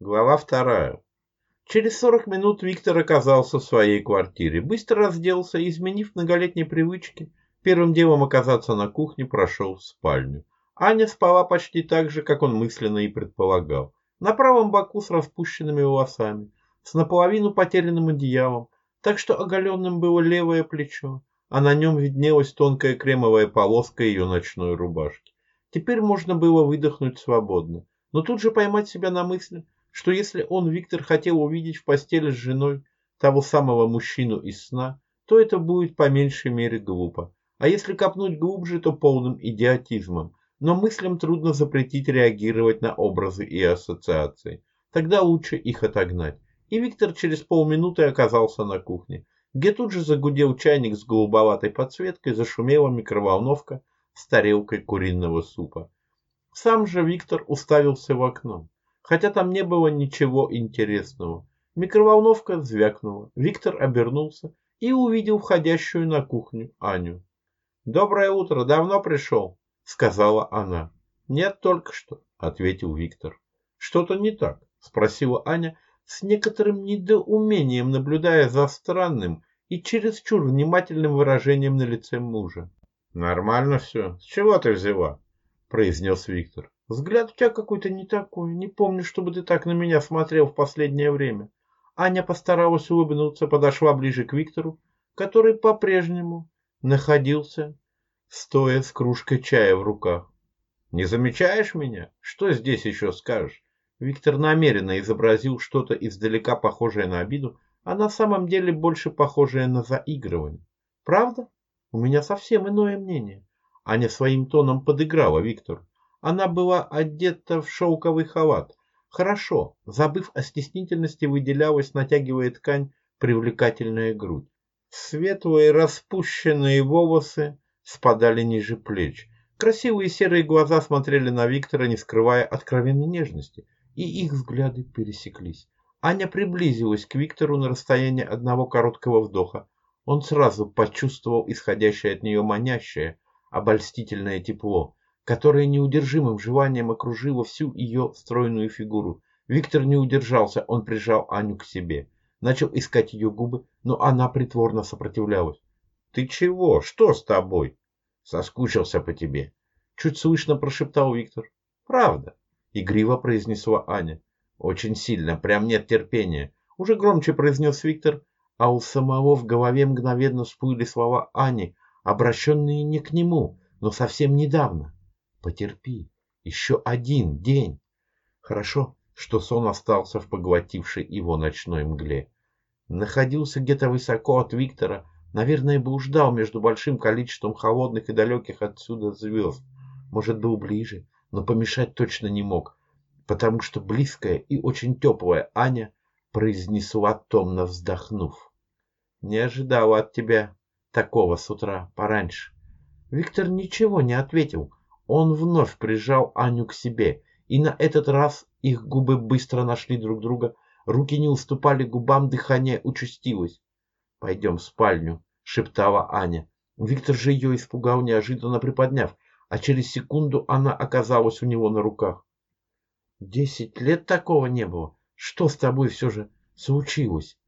Глава вторая. Через сорок минут Виктор оказался в своей квартире. Быстро разделся изменив многолетние привычки, первым делом оказаться на кухне, прошел в спальню. Аня спала почти так же, как он мысленно и предполагал. На правом боку с распущенными волосами, с наполовину потерянным одеялом, так что оголенным было левое плечо, а на нем виднелась тонкая кремовая полоска ее ночной рубашки. Теперь можно было выдохнуть свободно, но тут же поймать себя на мысли, что если он, Виктор, хотел увидеть в постели с женой того самого мужчину из сна, то это будет по меньшей мере глупо. А если копнуть глубже, то полным идиотизмом. Но мыслям трудно запретить реагировать на образы и ассоциации. Тогда лучше их отогнать. И Виктор через полминуты оказался на кухне, где тут же загудел чайник с голубоватой подсветкой, зашумела микроволновка с тарелкой куриного супа. Сам же Виктор уставился в окно хотя там не было ничего интересного. Микроволновка звякнула. Виктор обернулся и увидел входящую на кухню Аню. «Доброе утро, давно пришел?» — сказала она. «Нет, только что», — ответил Виктор. «Что-то не так?» — спросила Аня с некоторым недоумением, наблюдая за странным и чересчур внимательным выражением на лице мужа. «Нормально все. С чего ты взяла?» — произнес Виктор. Взгляд у тебя какой-то не такой. Не помню, чтобы ты так на меня смотрел в последнее время. Аня постаралась улыбнуться, подошла ближе к Виктору, который по-прежнему находился, стоя с кружкой чая в руках. «Не замечаешь меня? Что здесь еще скажешь?» Виктор намеренно изобразил что-то издалека похожее на обиду, а на самом деле больше похожее на заигрывание. «Правда? У меня совсем иное мнение». Аня своим тоном подыграла Виктору. Она была одета в шелковый халат. Хорошо, забыв о стеснительности, выделялась, натягивая ткань, привлекательная грудь. Светлые распущенные волосы спадали ниже плеч. Красивые серые глаза смотрели на Виктора, не скрывая откровенной нежности, и их взгляды пересеклись. Аня приблизилась к Виктору на расстояние одного короткого вдоха. Он сразу почувствовал исходящее от нее манящее, обольстительное тепло которое неудержимым желанием окружило всю ее стройную фигуру. Виктор не удержался, он прижал Аню к себе. Начал искать ее губы, но она притворно сопротивлялась. «Ты чего? Что с тобой?» «Соскучился по тебе». Чуть слышно прошептал Виктор. «Правда», — игриво произнесла Аня. «Очень сильно, прям нет терпения». Уже громче произнес Виктор, а у самого в голове мгновенно всплыли слова Ани, обращенные не к нему, но совсем недавно. Потерпи. Еще один день. Хорошо, что сон остался в поглотившей его ночной мгле. Находился где-то высоко от Виктора, наверное, бы ждал между большим количеством холодных и далеких отсюда звезд. Может, был ближе, но помешать точно не мог, потому что близкая и очень теплая Аня произнесла томно вздохнув. Не ожидала от тебя такого с утра пораньше. Виктор ничего не ответил, он вновь прижал Аню к себе, и на этот раз их губы быстро нашли друг друга, руки не уступали губам, дыхание участилось. «Пойдем в спальню», — шептала Аня. Виктор же ее испугал, неожиданно приподняв, а через секунду она оказалась у него на руках. «Десять лет такого не было. Что с тобой все же случилось?»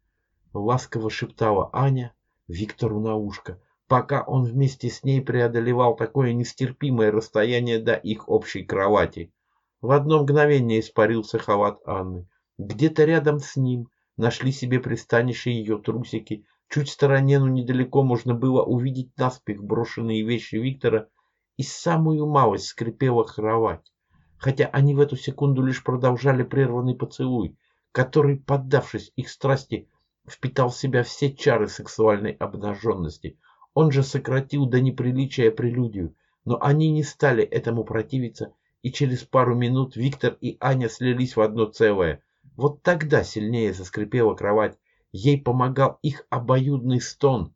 Ласково шептала Аня Виктору на ушко, пока он вместе с ней преодолевал такое нестерпимое расстояние до их общей кровати. В одно мгновение испарился халат Анны. Где-то рядом с ним нашли себе пристанище ее трусики. Чуть в стороне, но недалеко можно было увидеть наспех брошенные вещи Виктора, и самую малость скрипела кровать. Хотя они в эту секунду лишь продолжали прерванный поцелуй, который, поддавшись их страсти, впитал в себя все чары сексуальной обнаженности – он же сократил до неприличия прелюдию, но они не стали этому противиться, и через пару минут Виктор и Аня слились в одно целое. Вот тогда сильнее заскрипела кровать, ей помогал их обоюдный стон.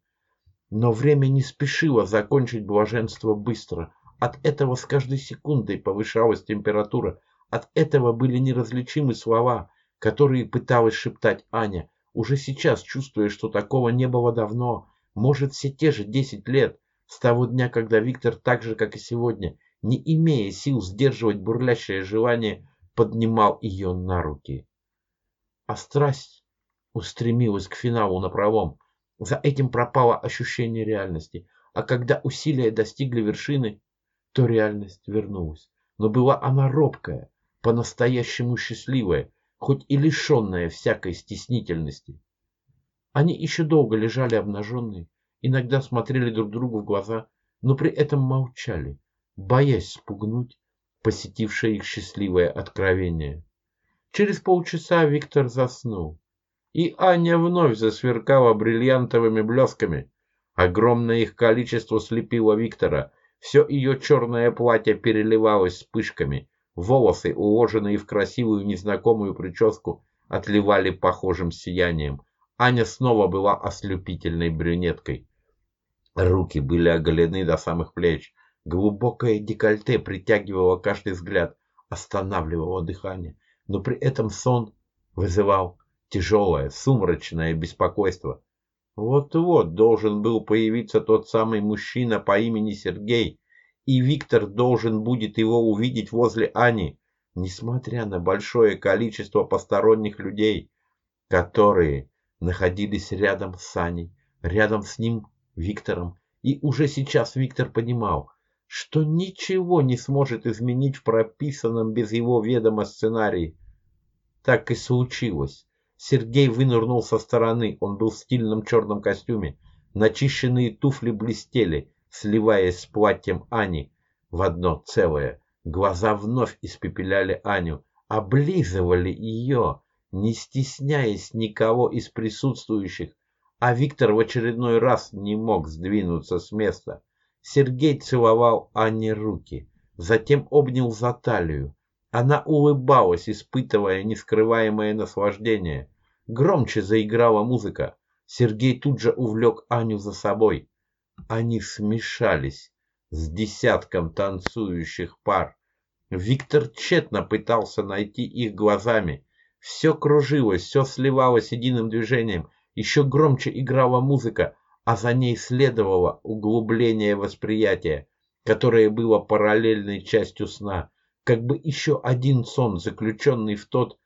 Но время не спешило закончить блаженство быстро. От этого с каждой секундой повышалась температура, от этого были неразличимы слова, которые пыталась шептать Аня, уже сейчас чувствуя, что такого не было давно, может, все те же десять лет, с того дня, когда Виктор так же, как и сегодня, не имея сил сдерживать бурлящее желание, поднимал ее на руки. а страсть устремилась к финалу на правом. За этим пропало ощущение реальности, а когда усилия достигли вершины, то реальность вернулась. Но была она робкая, по-настоящему счастливая, хоть и лишенная всякой стеснительности. Они еще долго лежали обнаженные, иногда смотрели друг другу в глаза, но при этом молчали, боясь спугнуть посетившее их счастливое откровение. Через полчаса Виктор заснул, и Аня вновь засверкала бриллиантовыми блесками. Огромное их количество слепило Виктора, все ее черное платье переливалось вспышками, волосы, уложенные в красивую незнакомую прическу, отливали похожим сиянием. Аня снова была ослепительной брюнеткой. Руки были оголены до самых плеч. Глубокое декольте притягивало каждый взгляд, останавливало дыхание, но при этом сон вызывал тяжелое, сумрачное беспокойство. Вот-вот должен был появиться тот самый мужчина по имени Сергей, и Виктор должен будет его увидеть возле Ани, несмотря на большое количество посторонних людей, которые находились рядом с Аней, рядом с ним Виктором, и уже сейчас Виктор понимал, что ничего не сможет изменить в прописанном без его ведома сценарии. Так и случилось. Сергей вынырнул со стороны, он был в стильном черном костюме, начищенные туфли блестели, сливаясь с платьем Ани в одно целое. Глаза вновь испепеляли Аню, облизывали ее, не стесняясь никого из присутствующих, а Виктор в очередной раз не мог сдвинуться с места. Сергей целовал Анне руки, затем обнял за талию. Она улыбалась, испытывая нескрываемое наслаждение. Громче заиграла музыка. Сергей тут же увлек Аню за собой. Они смешались с десятком танцующих пар. Виктор тщетно пытался найти их глазами. Все кружилось, все сливалось единым движением, еще громче играла музыка, а за ней следовало углубление восприятия, которое было параллельной частью сна, как бы еще один сон, заключенный в тот,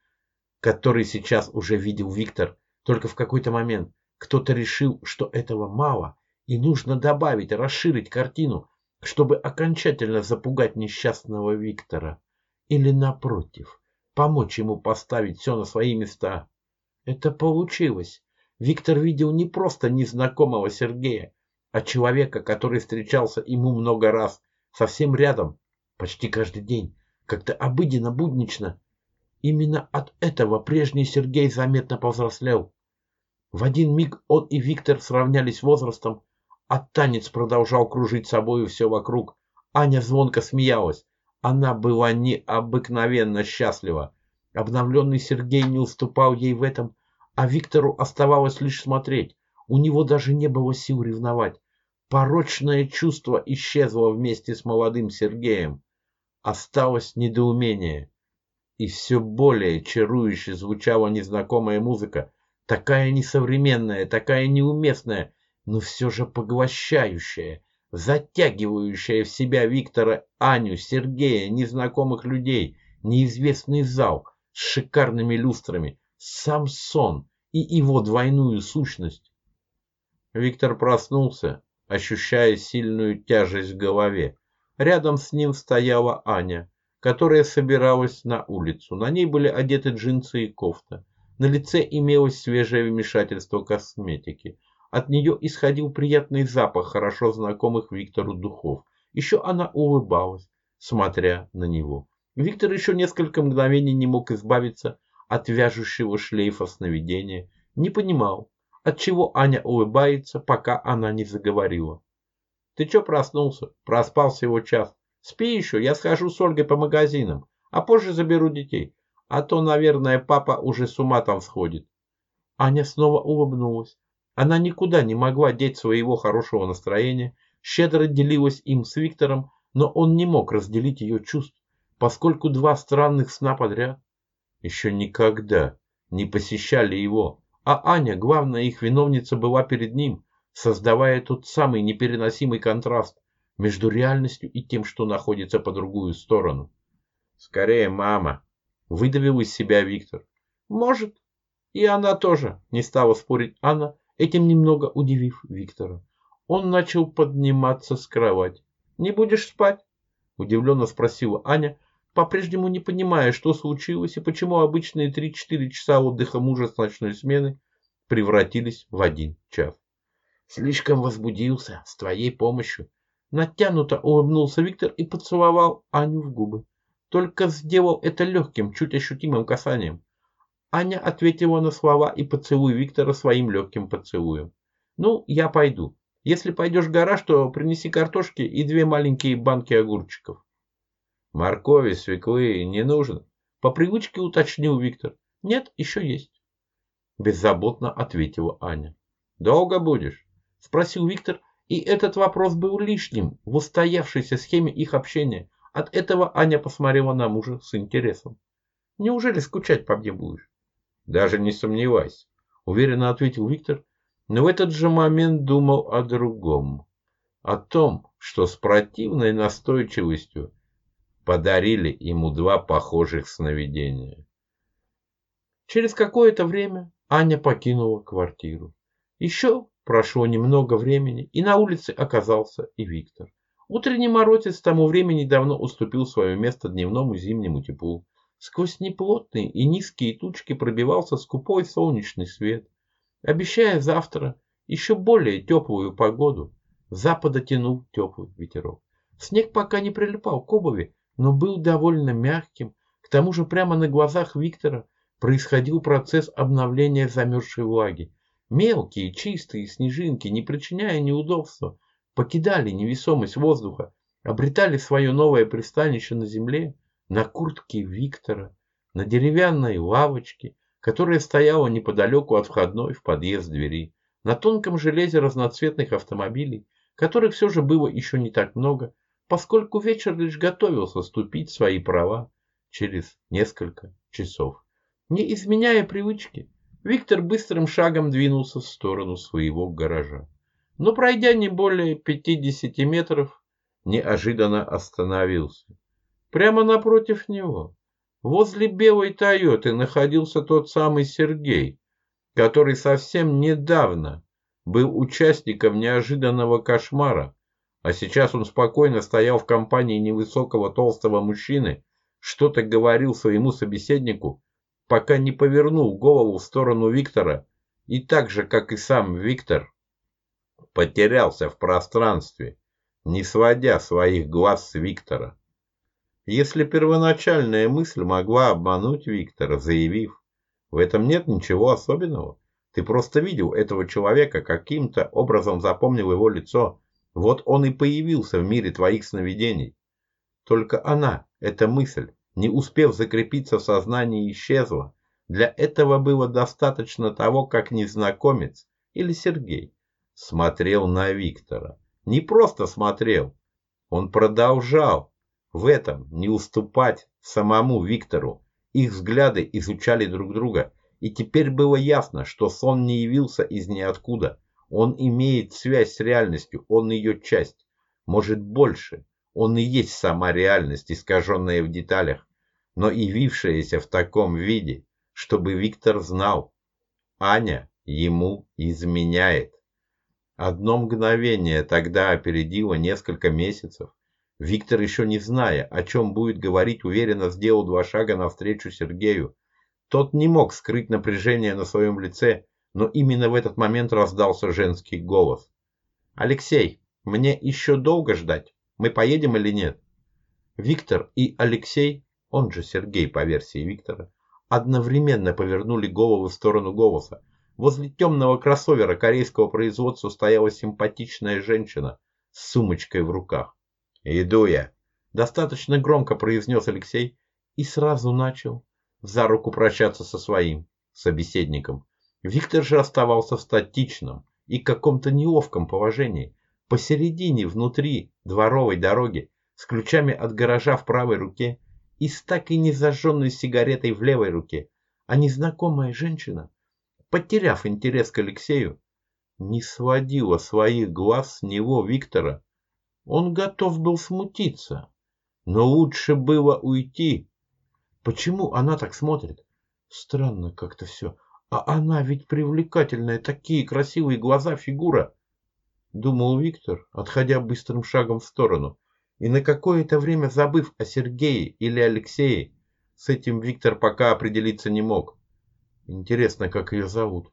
который сейчас уже видел Виктор. Только в какой-то момент кто-то решил, что этого мало, и нужно добавить, расширить картину, чтобы окончательно запугать несчастного Виктора. Или, напротив, помочь ему поставить все на свои места. Это получилось. Виктор видел не просто незнакомого Сергея, а человека, который встречался ему много раз, совсем рядом, почти каждый день, как-то обыденно, буднично. Именно от этого прежний Сергей заметно повзрослел. В один миг он и Виктор сравнялись возрастом, а танец продолжал кружить собою все вокруг. Аня звонко смеялась. Она была необыкновенно счастлива. Обновленный Сергей не уступал ей в этом, а Виктору оставалось лишь смотреть. У него даже не было сил ревновать. Порочное чувство исчезло вместе с молодым Сергеем. Осталось недоумение. И все более чарующе звучала незнакомая музыка, такая несовременная, такая неуместная, но все же поглощающая, затягивающая в себя Виктора, Аню, Сергея, незнакомых людей, неизвестный зал с шикарными люстрами, сам сон и его двойную сущность. Виктор проснулся, ощущая сильную тяжесть в голове. Рядом с ним стояла Аня, которая собиралась на улицу. На ней были одеты джинсы и кофта. На лице имелось свежее вмешательство косметики. От нее исходил приятный запах хорошо знакомых Виктору духов. Еще она улыбалась, смотря на него. Виктор еще несколько мгновений не мог избавиться от вяжущего шлейфа сновидения, не понимал, отчего Аня улыбается, пока она не заговорила. Ты чё проснулся? Проспал всего час. Спи еще, я схожу с Ольгой по магазинам, а позже заберу детей. А то, наверное, папа уже с ума там сходит. Аня снова улыбнулась. Она никуда не могла деть своего хорошего настроения, щедро делилась им с Виктором, но он не мог разделить ее чувств, поскольку два странных сна подряд еще никогда не посещали его, а Аня, главная их виновница, была перед ним, создавая тот самый непереносимый контраст между реальностью и тем, что находится по другую сторону. «Скорее, мама!» — выдавил из себя Виктор. «Может, И она тоже, не стала спорить Анна, этим немного удивив Виктора. Он начал подниматься с кровати. «Не будешь спать?» – удивленно спросила Аня, по-прежнему не понимая, что случилось и почему обычные 3-4 часа отдыха мужа с ночной смены превратились в один час. Слишком возбудился с твоей помощью. Натянуто улыбнулся Виктор и поцеловал Аню в губы. Только сделал это легким, чуть ощутимым касанием. Аня ответила на слова и поцелуй Виктора своим легким поцелуем. «Ну, я пойду. Если пойдешь в гараж, то принеси картошки и две маленькие банки огурчиков». Моркови, свеклы не нужно. По привычке уточнил Виктор. Нет, еще есть. Беззаботно ответила Аня. Долго будешь? Спросил Виктор, и этот вопрос был лишним в устоявшейся схеме их общения. От этого Аня посмотрела на мужа с интересом. Неужели скучать по мне будешь? Даже не сомневайся, уверенно ответил Виктор, но в этот же момент думал о другом. О том, что с противной настойчивостью подарили ему два похожих сновидения. Через какое-то время Аня покинула квартиру. Еще прошло немного времени, и на улице оказался и Виктор. Утренний морозец к тому времени давно уступил свое место дневному зимнему теплу. Сквозь неплотные и низкие тучки пробивался скупой солнечный свет, обещая завтра еще более теплую погоду. С запада тянул теплый ветерок. Снег пока не прилипал к обуви, но был довольно мягким. К тому же прямо на глазах Виктора происходил процесс обновления замерзшей влаги. Мелкие, чистые снежинки, не причиняя неудобства, покидали невесомость воздуха, обретали свое новое пристанище на земле, на куртке Виктора, на деревянной лавочке, которая стояла неподалеку от входной в подъезд двери, на тонком железе разноцветных автомобилей, которых все же было еще не так много, поскольку вечер лишь готовился ступить свои права через несколько часов. Не изменяя привычки, Виктор быстрым шагом двинулся в сторону своего гаража. Но пройдя не более 50 метров, неожиданно остановился. Прямо напротив него, возле белой Тойоты, находился тот самый Сергей, который совсем недавно был участником неожиданного кошмара, а сейчас он спокойно стоял в компании невысокого толстого мужчины, что-то говорил своему собеседнику, пока не повернул голову в сторону Виктора и так же, как и сам Виктор, потерялся в пространстве, не сводя своих глаз с Виктора. Если первоначальная мысль могла обмануть Виктора, заявив, в этом нет ничего особенного, ты просто видел этого человека, каким-то образом запомнил его лицо, вот он и появился в мире твоих сновидений. Только она, эта мысль, не успев закрепиться в сознании, исчезла. Для этого было достаточно того, как незнакомец или Сергей смотрел на Виктора. Не просто смотрел, он продолжал в этом не уступать самому Виктору. Их взгляды изучали друг друга, и теперь было ясно, что сон не явился из ниоткуда. Он имеет связь с реальностью, он ее часть. Может больше, он и есть сама реальность, искаженная в деталях, но явившаяся в таком виде, чтобы Виктор знал. Аня ему изменяет. Одно мгновение тогда опередило несколько месяцев. Виктор, еще не зная, о чем будет говорить, уверенно сделал два шага навстречу Сергею. Тот не мог скрыть напряжение на своем лице, но именно в этот момент раздался женский голос. «Алексей, мне еще долго ждать? Мы поедем или нет?» Виктор и Алексей, он же Сергей по версии Виктора, одновременно повернули головы в сторону голоса. Возле темного кроссовера корейского производства стояла симпатичная женщина с сумочкой в руках. «Иду я», – достаточно громко произнес Алексей и сразу начал за руку прощаться со своим собеседником. Виктор же оставался в статичном и каком-то неловком положении, посередине внутри дворовой дороги, с ключами от гаража в правой руке и с так и не зажженной сигаретой в левой руке, а незнакомая женщина, потеряв интерес к Алексею, не сводила своих глаз с него Виктора. Он готов был смутиться, но лучше было уйти. Почему она так смотрит? Странно как-то все. А она ведь привлекательная, такие красивые глаза, фигура, думал Виктор, отходя быстрым шагом в сторону. И на какое-то время забыв о Сергее или Алексее, с этим Виктор пока определиться не мог. Интересно, как ее зовут.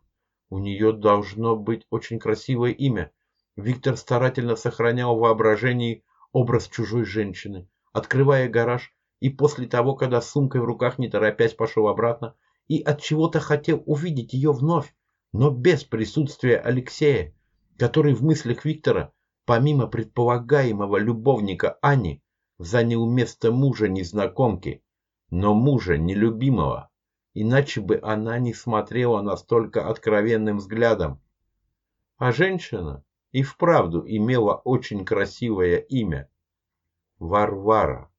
У нее должно быть очень красивое имя. Виктор старательно сохранял в воображении образ чужой женщины, открывая гараж, и после того, когда с сумкой в руках не торопясь пошел обратно, и от чего-то хотел увидеть ее вновь, но без присутствия Алексея, который в мыслях Виктора, помимо предполагаемого любовника Ани, занял место мужа незнакомки, но мужа нелюбимого, иначе бы она не смотрела настолько откровенным взглядом. А женщина и вправду имела очень красивое имя Варвара.